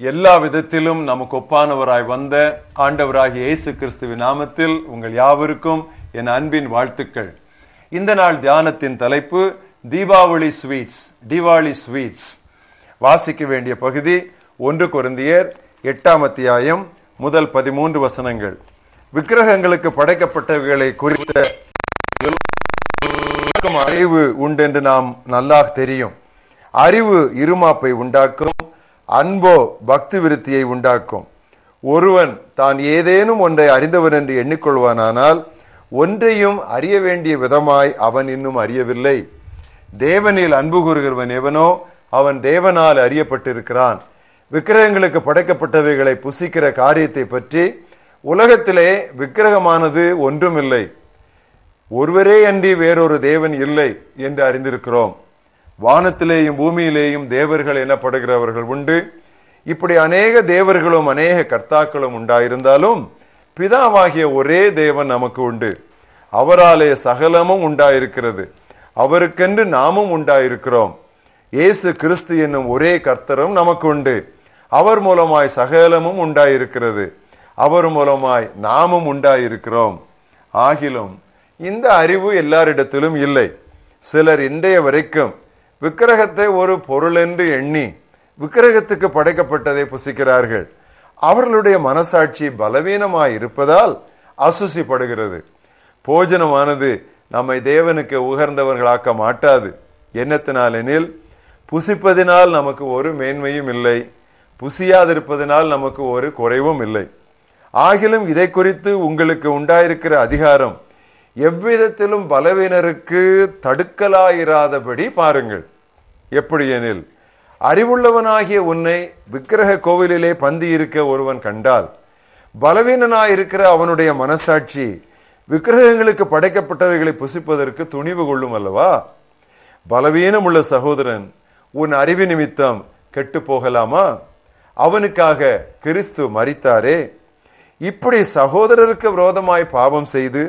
எல்லா விதத்திலும் நமக்கு ஒப்பானவராய் வந்த ஆண்டவராகிய இயேசு கிறிஸ்துவின் நாமத்தில் உங்கள் யாவருக்கும் என் அன்பின் வாழ்த்துக்கள். இந்த நாள் தியானத்தின் தலைப்பு தீபாவளி ஸ்வீட்ஸ் தீபாவளி ஸ்வீட்ஸ். வாசிக்க வேண்டிய பகுதி ஒன்று குருந்தியர் எட்டாம் அத்தியாயம் முதல் பதிமூன்று வசனங்கள். விக்கிரகங்களுக்கு படைக்கப்பட்டவைகளை குறித்த அறிவு உண்டு என்று நாம் நல்லா தெரியும். அறிவு இருமாப்பை உண்டாக்கும் அன்போ பக்தி விருத்தியை உண்டாக்கும். ஒருவன் தான் ஏதேனும் ஒன்றை அறிந்தவன் என்று எண்ணிக்கொள்வானானால் ஒன்றையும் அறிய வேண்டிய விதமாய் அவன் இன்னும் அறியவில்லை. தேவனில் அன்பு கூறுகிறவன் எவனோ அவன் தேவனால் அறியப்பட்டிருக்கிறான். விக்கிரகங்களுக்கு படைக்கப்பட்டவைகளை புசிக்கிற காரியத்தை பற்றி உலகத்திலே விக்கிரகமானது ஒன்றுமில்லை. ஒருவரே அன்றி வேறொரு தேவன் இல்லை என்று அறிந்திருக்கிறோம். வானத்திலேயும் பூமியிலேயும் தேவர்கள் எனப்படுகிறவர்கள் உண்டு. இப்படி அநேக தேவர்களும் அநேக கர்த்தாக்களும் உண்டாயிருந்தாலும் பிதாவாகிய ஒரே தேவன் நமக்கு உண்டு. அவராலே சகலமும் உண்டாயிருக்கிறது. அவருக்கென்று நாமும் உண்டாயிருக்கிறோம். இயேசு கிறிஸ்து என்னும் ஒரே கர்த்தரும் நமக்கு உண்டு. அவர் மூலமாய் சகலமும் உண்டாயிருக்கிறது. அவர் மூலமாய் நாமும் உண்டாயிருக்கிறோம். ஆகிலும் இந்த அறிவு எல்லாரிடத்திலும் இல்லை. சிலர் இன்றைய வரைக்கும் விக்கிரகத்தை ஒரு பொருள் என்று எண்ணி விக்கிரகத்துக்கு படைக்கப்பட்டதை புசிக்கிறார்கள். அவர்களுடைய மனசாட்சி பலவீனமாய் இருப்பதால் அசுசிப்படுகிறது. போஜனமானது நம்மை தேவனுக்கு உகர்ந்தவர்களாக்க மாட்டாது. என்னத்தினால் எனில் புசிப்பதினால் நமக்கு ஒரு மேன்மையும் இல்லை. புசியாதிருப்பதனால் நமக்கு ஒரு குறைவும் இல்லை. ஆகிலும் இதை குறித்து உங்களுக்கு உண்டாயிருக்கிற அதிகாரம் எவ்விதத்திலும் பலவீனருக்கு தடுக்கலாயிராதபடி பாருங்கள். எப்படி எனில் அறிவுள்ளவனாகிய உன்னை விக்கிரக கோவிலிலே பந்தி இருக்க ஒருவன் கண்டால் பலவீனனாயிருக்கிற அவனுடைய மனசாட்சி விக்கிரகங்களுக்கு படைக்கப்பட்டவைகளை புசிப்பதற்கு துணிவு கொள்ளும் அல்லவா? பலவீனம் உள்ள சகோதரன் உன் அறிவு நிமித்தம் கெட்டு போகலாமா அவனுக்காக கிறிஸ்து மறித்தாரே இப்படி சகோதரருக்கு விரோதமாய் பாவம் செய்து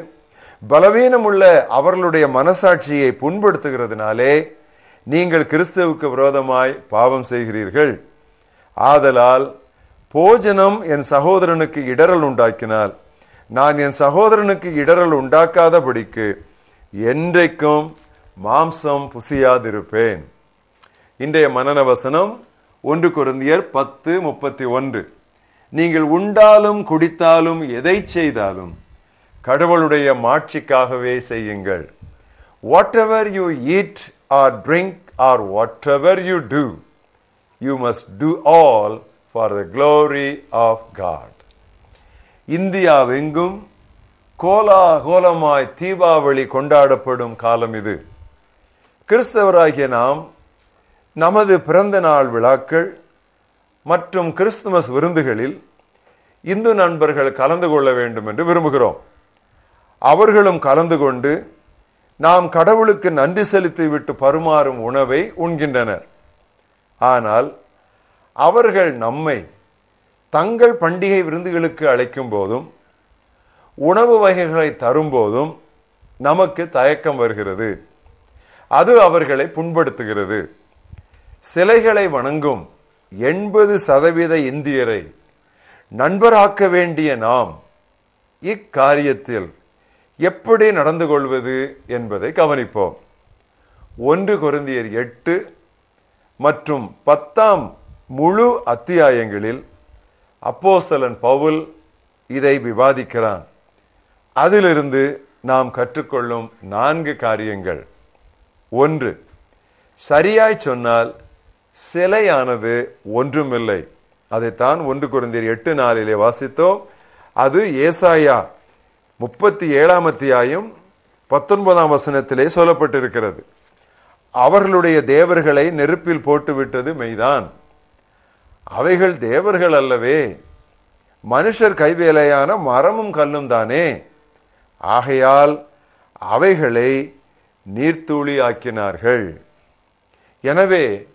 பலவீனமுள்ள அவர்களுடைய மனசாட்சியை புண்படுத்துகிறதுனாலே நீங்கள் கிறிஸ்துவுக்கு விரோதமாய் பாவம் செய்கிறீர்கள். ஆதலால் போஜனம் என் சகோதரனுக்கு இடரல் உண்டாக்கினால் நான் என் சகோதரனுக்கு இடரல் உண்டாக்காதபடிக்கு என்றைக்கும் மாம்சம் புசியாதிருப்பேன். இன்றைய மனன வசனம் ஒன்று குருந்தியர் பத்து முப்பத்தி ஒன்று. நீங்கள் உண்டாலும் குடித்தாலும் எதை செய்தாலும் கடவுளுடைய மாட்சிக்காகவே செய்யுங்கள். Whatever you eat or drink or whatever you you do you do do all for the glory of God இந்தியாவெங்கும் கோலாகோலமாய் தீபாவளி கொண்டாடப்படும் காலம் இது. கிறிஸ்தவராகிய நாம் நமது பிறந்த நாள் விழாக்கள் மற்றும் கிறிஸ்துமஸ் விருந்துகளில் இந்து நண்பர்கள் கலந்து கொள்ள வேண்டும் என்று விரும்புகிறோம். அவர்களும் கலந்து கொண்டு நாம் கடவுளுக்கு நன்றி செலுத்தி விட்டு பருமாறும் உணவை உண்கின்றனர். ஆனால் அவர்கள் நம்மை தங்கள் பண்டிகை விருந்துகளுக்கு அழைக்கும் போதும் உணவு வகைகளை தரும்போதும் நமக்கு தயக்கம் வருகிறது. அது அவர்களை புண்படுத்துகிறது. சிலைகளை வணங்கும் எண்பது சதவீத இந்தியரை நண்பராக்க வேண்டிய நாம் இக்காரியத்தில் எப்படி நடந்து கொள்வது என்பதை கவனிப்போம். ஒன்று குருந்தியர் எட்டு மற்றும் பத்தாம் முழு அத்தியாயங்களில் அப்போஸ்தலன் பவுல் இதை விவாதிக்கிறான். அதிலிருந்து நாம் கற்றுக்கொள்ளும் நான்கு காரியங்கள். ஒன்று சரியாய் சொன்னால் சிலையானது ஒன்றுமில்லை. அதைத்தான் ஒன்று குறைந்தர் எட்டு நாளிலே வாசித்தோம். அது ஏசாயா முப்பத்தி ஏழாம் அத்தியாயம் பத்தொன்பதாம் வசனத்திலே சொல்லப்பட்டிருக்கிறது. அவர்களுடைய தேவர்களை நெருப்பில் போட்டுவிட்டது மெய்தான். அவைகள் தேவர்கள் அல்லவே. மனுஷர் கைவேலையான மரமும் கல்லும் தானே. ஆகையால் அவைகளை நீர்த்தூளி ஆக்கினார்கள் எனவே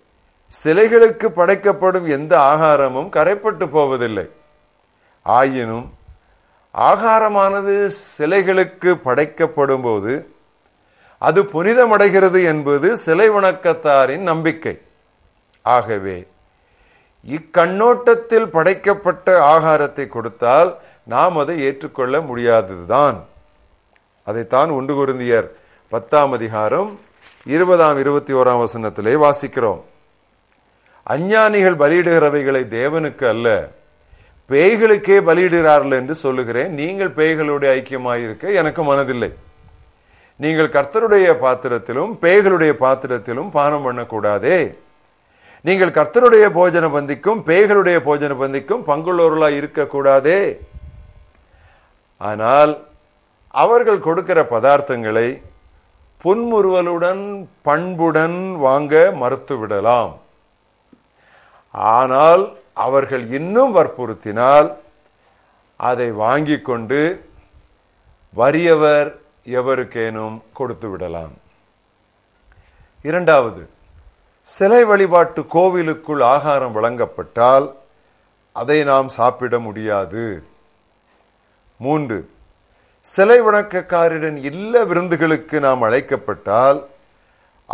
சிலைகளுக்கு படைக்கப்படும் எந்த ஆகாரமும் கரைப்பட்டு போவதில்லை. ஆயினும் ஆகாரமானது சிலைகளுக்கு படைக்கப்படும் போது அது புனிதமடைகிறது என்பது சிலை வணக்கத்தாரின் நம்பிக்கை. ஆகவே இக்கண்ணோட்டத்தில் படைக்கப்பட்ட ஆகாரத்தை கொடுத்தால் நாம் அதை ஏற்றுக்கொள்ள முடியாததுதான். அதைத்தான் ஒன்று குருந்தியர் பத்தாம் அதிகாரம் இருபதாம் இருபத்தி ஓராம் வசனத்திலே வாசிக்கிறோம். அஞ்ஞானிகள் பலியிடுகிறவைகளை தேவனுக்கு அல்ல பேய்களுக்கே பலியிடுகிறார்கள் என்று சொல்லுகிறேன். நீங்கள் பேய்களுடைய ஐக்கியமாயிருக்க எனக்கு மனதில்லை. நீங்கள் கர்த்தருடைய பாத்திரத்திலும் பேய்களுடைய பாத்திரத்திலும் பானம் பண்ணக்கூடாதே. நீங்கள் கர்த்தருடைய போஜன பந்திக்கும் பேய்களுடைய போஜன பந்திக்கும் பங்குள்ளவர்களாக இருக்கக்கூடாதே. ஆனால் அவர்கள் கொடுக்கிற பதார்த்தங்களை புன்முறுவலுடன் பண்புடன் வாங்க மறுத்துவிடலாம். ஆனால் அவர்கள் இன்னும் வற்புறுத்தினால் அதை வாங்கி கொண்டு வறியவர் எவருக்கேனும் கொடுத்து விடலாம். இரண்டாவது சிலை வழிபாட்டு கோவிலுக்குள் ஆகாரம் வழங்கப்பட்டால் அதை நாம் சாப்பிட முடியாது. மூன்று சிலை வணக்கக்காரிடன் இல்ல விருந்துகளுக்கு நாம் அழைக்கப்பட்டால்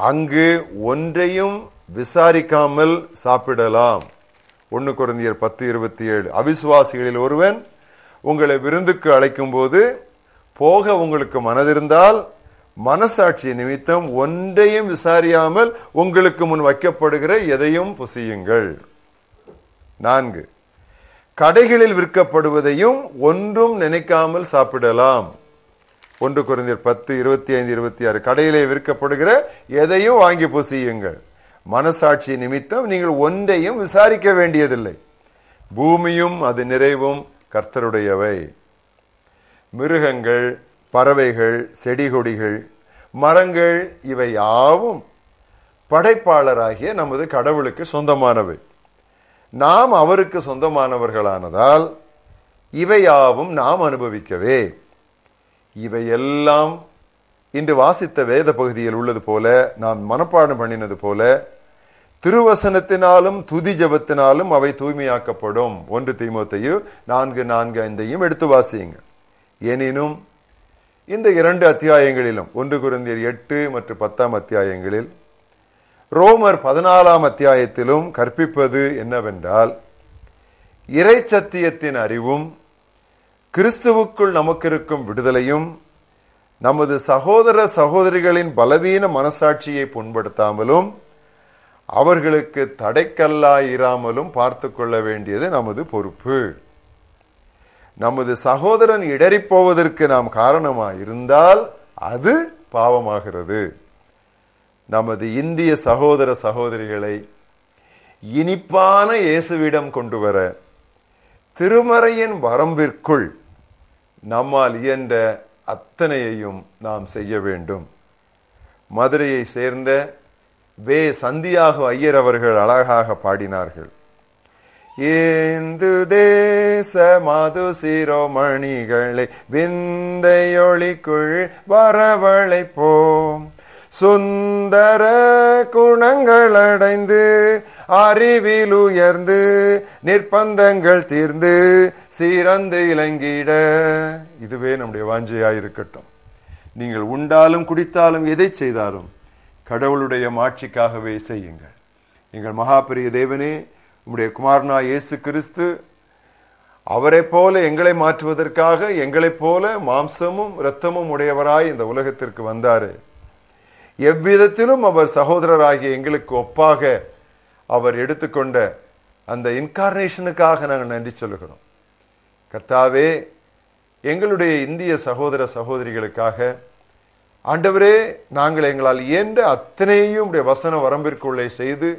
அங்கு ஒன்றையும் விசாரிக்காமல் சாப்பிடலாம். ஒன்று குருந்தியர் பத்து இருபத்தி ஏழு. அவிசுவாசிகளில் ஒருவன் உங்களை விருந்துக்கு அழைக்கும் போது போக உங்களுக்கு மனதிருந்தால் மனசாட்சி நிமித்தம் ஒன்றையும் விசாரியாமல் உங்களுக்கு முன் வைக்கப்படுகிற எதையும் புசியுங்கள். நான்கு. கடைகளில் விற்கப்படுவதையும் ஒன்றும் நினைக்காமல் சாப்பிடலாம். ஒன்று குறைந்தர் பத்து இருபத்தி ஐந்து இருபத்தி ஆறு. கடையிலே விற்கப்படுகிற எதையும் வாங்கி புசியுங்கள். மனசாட்சி நிமித்தம் நீங்கள் ஒன்றையும் விசாரிக்க வேண்டியதில்லை. பூமியும் அது நிறைவும் கர்த்தருடையவை. மிருகங்கள் பறவைகள் செடி கொடிகள் மரங்கள் இவை யாவும் படைப்பாளராகிய நமது கடவுளுக்கு சொந்தமானவை. நாம் அவருக்கு சொந்தமானவர்களானதால் இவையாவும் நாம் அனுபவிக்கவே. இவையெல்லாம் இன்று வாசித்த வேத பகுதியில் உள்ளது போல நான் மனப்பாடம் பண்ணினது போல திருவசனத்தினாலும் துதி ஜபத்தினாலும் அவை தூய்மையாக்கப்படும். ஒன்று தீமோத்தையும் நான்கு நான்கு ஐந்தையும் எடுத்து வாசியுங்க எனினும் இந்த இரண்டு அத்தியாயங்களிலும் ஒன்று குருந்தியர் எட்டு மற்றும் பத்தாம் அத்தியாயங்களில் ரோமர் பதினாலாம் அத்தியாயத்திலும் கற்பிப்பது என்னவென்றால் இறை சத்தியத்தின் அறிவும் கிறிஸ்துவுக்குள் நமக்கு இருக்கும் விடுதலையும் நமது சகோதர சகோதரிகளின் பலவீன மனசாட்சியை புண்படுத்தாமலும் அவர்களுக்கு தடைக்கல்லாயிராமலும் பார்த்து கொள்ள வேண்டியது நமது பொறுப்பு. நமது சகோதரன் இடறிப்போவதற்கு நாம் நாம் காரணமாயிருந்தால் அது பாவமாகிறது. நமது இந்திய சகோதர சகோதரிகளை இனிப்பான இயேசுவிடம் கொண்டு வர திருமறையின் வரம்பிற்குள் நம்மால் இயன்ற அத்தனையையும் நாம் செய்ய வேண்டும். மதுரையை சேர்ந்த வே சந்தியாக ஐயர் அவர்கள் அழகாக பாடினார்கள். ஏந்து தேச மது சிரோமணிகளை விந்தையொளிக்குள் வரவழைப்போம். சுந்தர குணங்களடைந்து அறிவில் உயர்ந்து நிர்பந்தங்கள் தீர்ந்து சீரந்து இலங்கிட. இதுவே நம்முடைய வாஞ்சையாயிருக்கட்டும். நீங்கள் உண்டாலும் குடித்தாலும் எதை செய்தாலும் கடவுளுடைய மாட்சிக்காகவே செய்யுங்கள். எங்கள் மகாபெரிய தேவனே உம்முடைய குமாரனா இயேசு கிறிஸ்து அவரை போல எங்களை மாற்றுவதற்காக எங்களைப் போல மாம்சமும் இரத்தமும் உடையவராய் இந்த உலகத்திற்கு வந்தாரு. எவ்விதத்திலும் அவர் சகோதரராகிய எங்களுக்கு ஒப்பாக அவர் எடுத்துக்கொண்ட அந்த இன்கார்னேஷனுக்காக நாங்கள் நன்றி சொல்லுகிறோம். கர்த்தாவே எங்களுடைய இந்திய சகோதர சகோதரிகளுக்காக ஆண்டவரே நாங்கள் எங்களால் இயன்ற அத்தனையும் உடைய வசன வரம்பிற்குள்ளே செய்து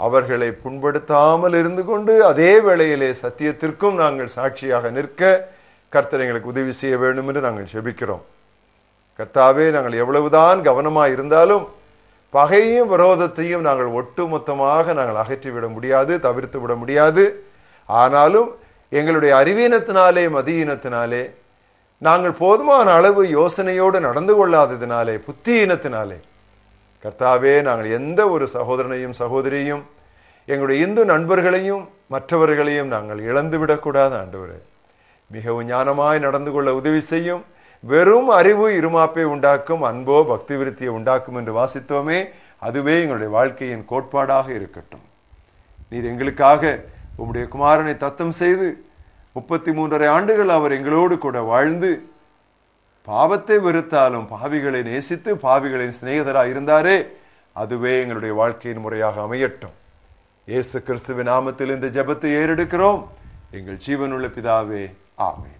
அவர்களை புண்படுத்தாமல் இருந்து கொண்டு அதே வேளையிலே சத்தியத்திற்கும் நாங்கள் சாட்சியாக நிற்க கர்த்தர் எங்களுக்கு உதவி செய்ய வேண்டும் என்று நாங்கள் செபிக்கிறோம். கர்த்தாவே நாங்கள் எவ்வளவுதான் கவனமாக இருந்தாலும் பகையும் விரோதத்தையும் நாங்கள் ஒட்டுமொத்தமாக நாங்கள் அகற்றிவிட முடியாது தவிர்த்து விட முடியாது. ஆனாலும் எங்களுடைய அறிவீனத்தினாலே மதியீனத்தினாலே நாங்கள் போதுமான அளவு யோசனையோடு நடந்து கொள்ளாததினாலே புத்தியீனத்தினாலே கர்த்தாவே நாங்கள் எந்த ஒரு சகோதரனையும் சகோதரியும் எங்களுடைய இந்து நண்பர்களையும் மற்றவர்களையும் நாங்கள் இழந்துவிடக்கூடாது ஆண்டவரே. மிகவும் ஞானமாய் நடந்து கொள்ள உதவி செய்யும் வெறும் அறிவு இருமாப்பை உண்டாக்கும் அன்போ பக்தி விருத்தியை உண்டாக்கும் என்று வாசித்தோமே அதுவே எங்களுடைய வாழ்க்கையின் கோட்பாடாக இருக்கட்டும். நீர் எங்களுக்காக உம்முடைய குமாரனை தத்தம் செய்து முப்பத்தி மூன்றரை ஆண்டுகள் அவர் எங்களோடு கூட வாழ்ந்து பாவத்தை வெறுத்தாலும் பாவிகளை நேசித்து பாவிகளின் சிநேகிதராக இருந்தாரே அதுவே எங்களுடைய வாழ்க்கையின் முறையாக அமையட்டும். இயேசு கிறிஸ்துவின் நாமத்தில் இந்த ஜெபத்தை ஏறெடுக்கிறோம். எங்கள் ஜீவனுள்ள பிதாவே ஆமே